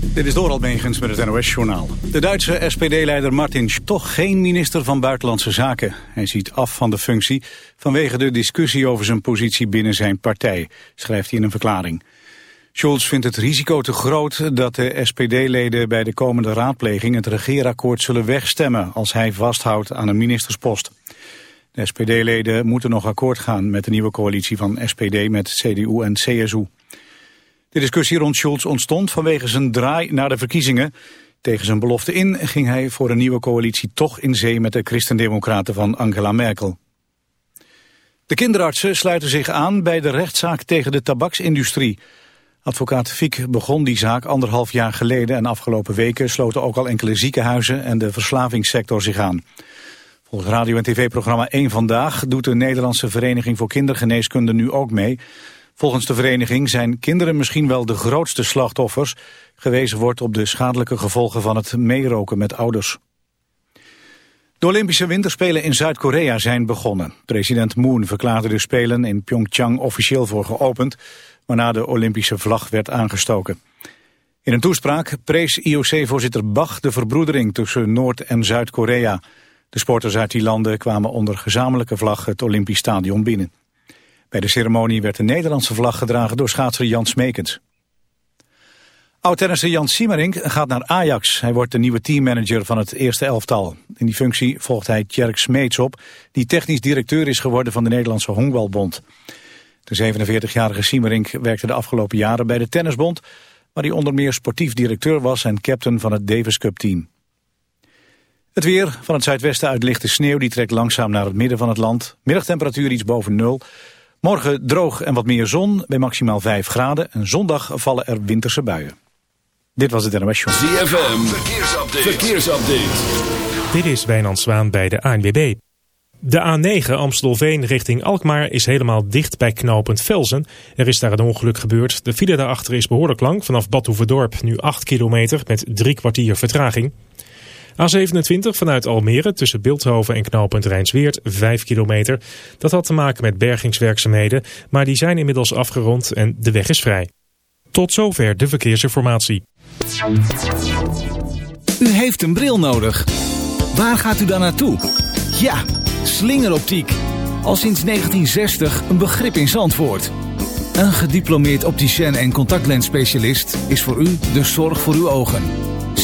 Dit is Doral Megens met het NOS-journaal. De Duitse SPD-leider Martin toch geen minister van Buitenlandse Zaken. Hij ziet af van de functie vanwege de discussie over zijn positie binnen zijn partij, schrijft hij in een verklaring. Scholz vindt het risico te groot dat de SPD-leden bij de komende raadpleging het regeerakkoord zullen wegstemmen als hij vasthoudt aan een ministerspost. De SPD-leden moeten nog akkoord gaan met de nieuwe coalitie van SPD met CDU en CSU. De discussie rond Schulz ontstond vanwege zijn draai naar de verkiezingen. Tegen zijn belofte in ging hij voor een nieuwe coalitie toch in zee met de christendemocraten van Angela Merkel. De kinderartsen sluiten zich aan bij de rechtszaak tegen de tabaksindustrie. Advocaat Fiek begon die zaak anderhalf jaar geleden en afgelopen weken sloten ook al enkele ziekenhuizen en de verslavingssector zich aan. Volgens radio- en tv-programma 1 Vandaag doet de Nederlandse Vereniging voor Kindergeneeskunde nu ook mee. Volgens de vereniging zijn kinderen misschien wel de grootste slachtoffers. Gewezen wordt op de schadelijke gevolgen van het meeroken met ouders. De Olympische Winterspelen in Zuid-Korea zijn begonnen. President Moon verklaarde de Spelen in Pyeongchang officieel voor geopend, waarna de Olympische vlag werd aangestoken. In een toespraak prees IOC-voorzitter Bach de verbroedering tussen Noord- en Zuid-Korea. De sporters uit die landen kwamen onder gezamenlijke vlag het Olympisch Stadion binnen. Bij de ceremonie werd de Nederlandse vlag gedragen door schaatser Jan Smekens. Oud-tennisser Jan Siemerink gaat naar Ajax. Hij wordt de nieuwe teammanager van het eerste elftal. In die functie volgt hij Tjerk Smeets op... die technisch directeur is geworden van de Nederlandse Honkbalbond. De 47-jarige Siemerink werkte de afgelopen jaren bij de Tennisbond... waar hij onder meer sportief directeur was en captain van het Davis Cup team. Het weer van het zuidwesten uit lichte sneeuw die trekt langzaam naar het midden van het land. Middagtemperatuur iets boven nul. Morgen droog en wat meer zon bij maximaal 5 graden. En zondag vallen er winterse buien. Dit was het NOS Show. ZFM, verkeersupdate. verkeersupdate. Dit is Wijnand Zwaan bij de ANWB. De A9 Amstelveen richting Alkmaar is helemaal dicht bij knooppunt Velzen. Er is daar een ongeluk gebeurd. De file daarachter is behoorlijk lang. Vanaf Badhoevedorp nu 8 kilometer met drie kwartier vertraging. A27 vanuit Almere tussen Beeldhoven en knooppunt Rijnsweert 5 kilometer. Dat had te maken met bergingswerkzaamheden, maar die zijn inmiddels afgerond en de weg is vrij. Tot zover de verkeersinformatie. U heeft een bril nodig. Waar gaat u dan naartoe? Ja, slingeroptiek. Al sinds 1960 een begrip in Zandvoort. Een gediplomeerd opticien en contactlensspecialist is voor u de zorg voor uw ogen.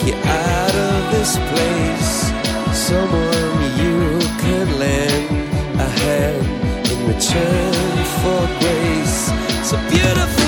take you out of this place. Someone you could lend a hand in return for grace. So beautiful.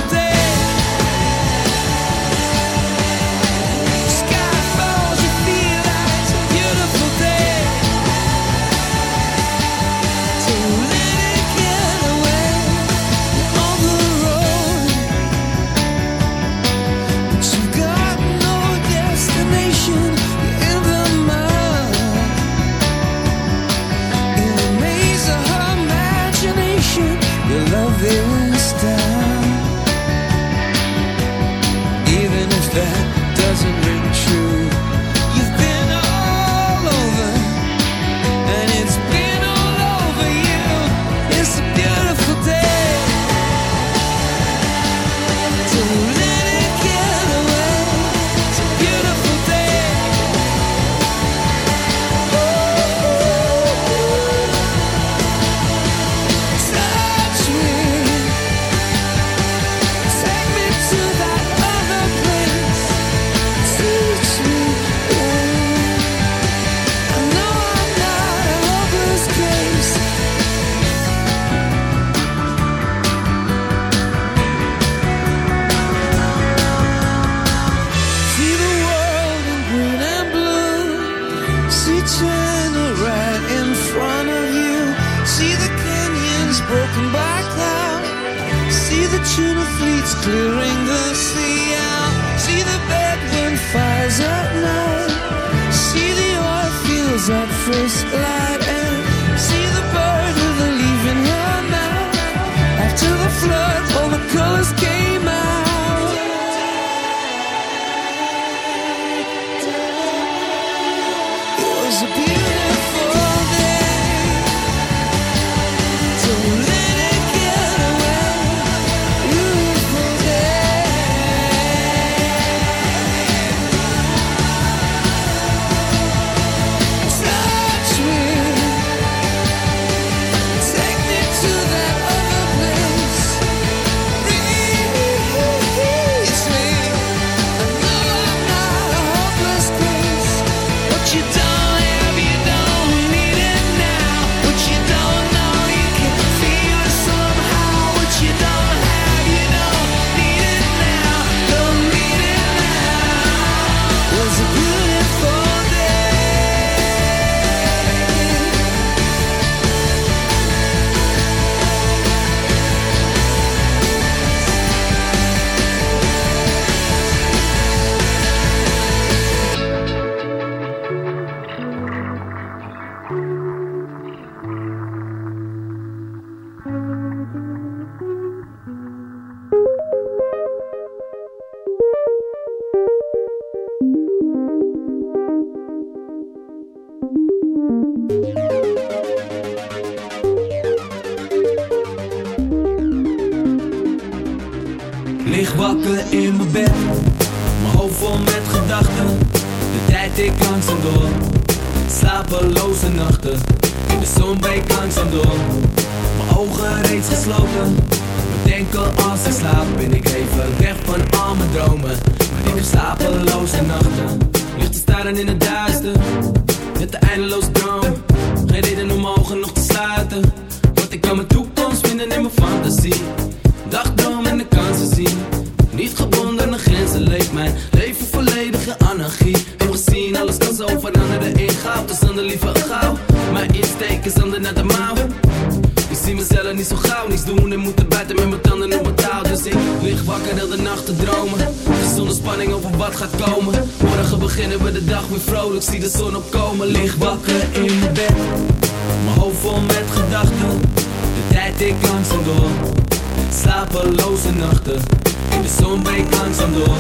In de zon breekt langzaam door,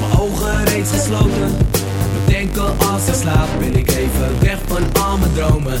mijn ogen reeds gesloten. Mijn denken als ik slaap, ben ik even weg van al mijn dromen.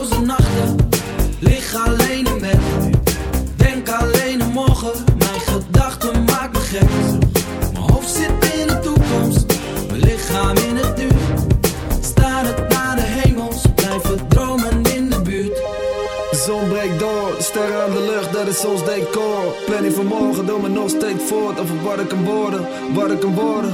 Lig alleen in bed. Denk alleen aan morgen. Mijn gedachten maken me gek. Mijn hoofd zit in de toekomst. Mijn lichaam in het nu. Het naar de hemels Blijven dromen in de buurt. De zon breekt door, sterren aan de lucht, dat is ons decor. Planning van morgen, doe me nog steeds voort. Over wat ik kan worden, wat ik kan worden.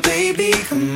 baby, come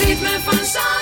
ritme van zand.